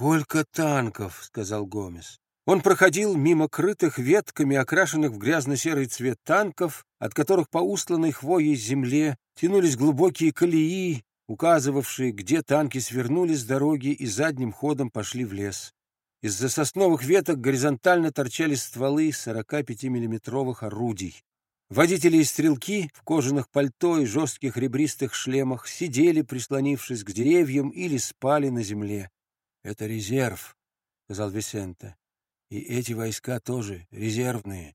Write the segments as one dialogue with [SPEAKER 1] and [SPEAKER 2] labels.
[SPEAKER 1] «Сколько танков!» — сказал Гомес. Он проходил мимо крытых ветками, окрашенных в грязно-серый цвет танков, от которых по устланной хвоей земле тянулись глубокие колеи, указывавшие, где танки свернули с дороги и задним ходом пошли в лес. Из-за сосновых веток горизонтально торчали стволы 45-миллиметровых орудий. Водители и стрелки в кожаных пальто и жестких ребристых шлемах сидели, прислонившись к деревьям, или спали на земле. — Это резерв, — сказал Висенте. — И эти войска тоже резервные.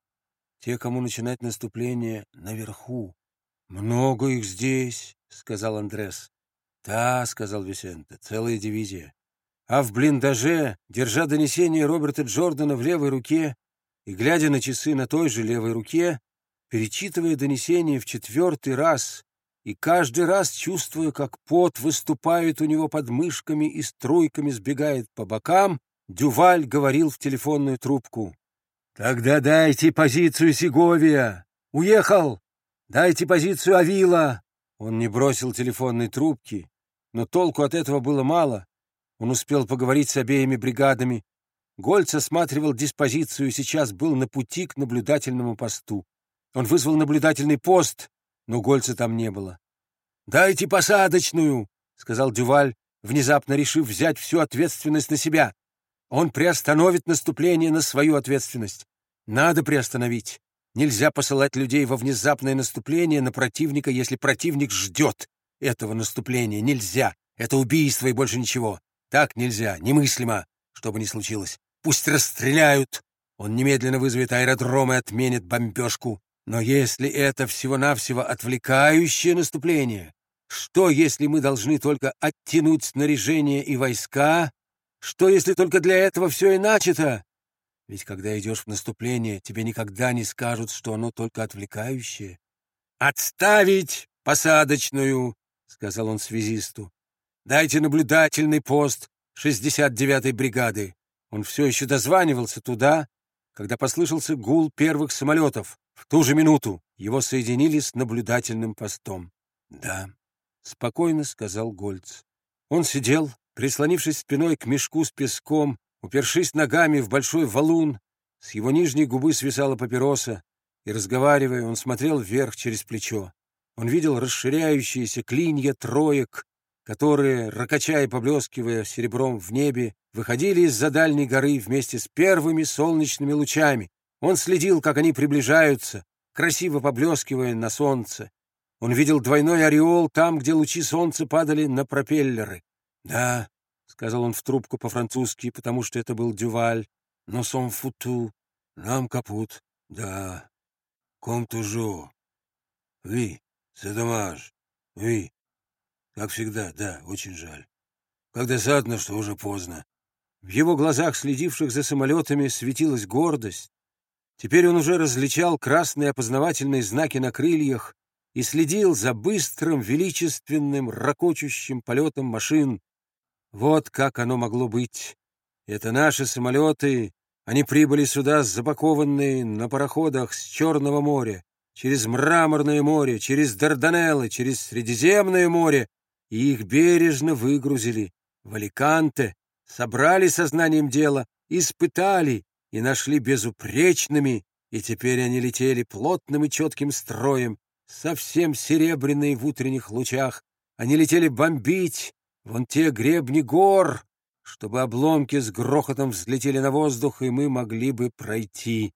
[SPEAKER 1] Те, кому начинать наступление, наверху. — Много их здесь, — сказал Андрес. — Да, — сказал Висенте, — целая дивизия. А в блиндаже, держа донесение Роберта Джордана в левой руке и глядя на часы на той же левой руке, перечитывая донесение в четвертый раз и каждый раз чувствуя, как пот выступает у него под мышками и струйками сбегает по бокам, Дюваль говорил в телефонную трубку. «Тогда дайте позицию Сеговия! Уехал! Дайте позицию Авила!» Он не бросил телефонной трубки, но толку от этого было мало. Он успел поговорить с обеими бригадами. Гольц осматривал диспозицию и сейчас был на пути к наблюдательному посту. Он вызвал наблюдательный пост, но Гольца там не было. «Дайте посадочную!» — сказал Дюваль, внезапно решив взять всю ответственность на себя. Он приостановит наступление на свою ответственность. Надо приостановить. Нельзя посылать людей во внезапное наступление на противника, если противник ждет этого наступления. Нельзя. Это убийство и больше ничего. Так нельзя. Немыслимо, что бы ни случилось. Пусть расстреляют. Он немедленно вызовет аэродром и отменит бомбежку. Но если это всего-навсего отвлекающее наступление, что, если мы должны только оттянуть снаряжение и войска? Что, если только для этого все и начато? Ведь когда идешь в наступление, тебе никогда не скажут, что оно только отвлекающее. «Отставить посадочную!» — сказал он связисту. «Дайте наблюдательный пост 69-й бригады». Он все еще дозванивался туда, когда послышался гул первых самолетов. В ту же минуту его соединили с наблюдательным постом. «Да», — спокойно сказал Гольц. Он сидел, прислонившись спиной к мешку с песком, упершись ногами в большой валун, с его нижней губы свисала папироса, и, разговаривая, он смотрел вверх через плечо. Он видел расширяющиеся клинья троек, которые, ракача и поблескивая серебром в небе, выходили из-за дальней горы вместе с первыми солнечными лучами, он следил, как они приближаются, красиво поблескивая на солнце. Он видел двойной ореол там, где лучи солнца падали на пропеллеры. «Да», — сказал он в трубку по-французски, потому что это был Дюваль, «но сон футу, нам капут, да, ком тужо. Ви, dommage, ви. Как всегда, да, очень жаль. Как досадно, что уже поздно». В его глазах, следивших за самолетами, светилась гордость. Теперь он уже различал красные опознавательные знаки на крыльях и следил за быстрым, величественным, ракочущим полетом машин. Вот как оно могло быть. Это наши самолеты. Они прибыли сюда, запакованные на пароходах с Черного моря, через Мраморное море, через Дарданеллы, через Средиземное море, и их бережно выгрузили в Аликанте, собрали сознанием дела, испытали и нашли безупречными, и теперь они летели плотным и четким строем, совсем серебряные в утренних лучах. Они летели бомбить вон те гребни гор, чтобы обломки с грохотом взлетели на воздух, и мы могли бы пройти.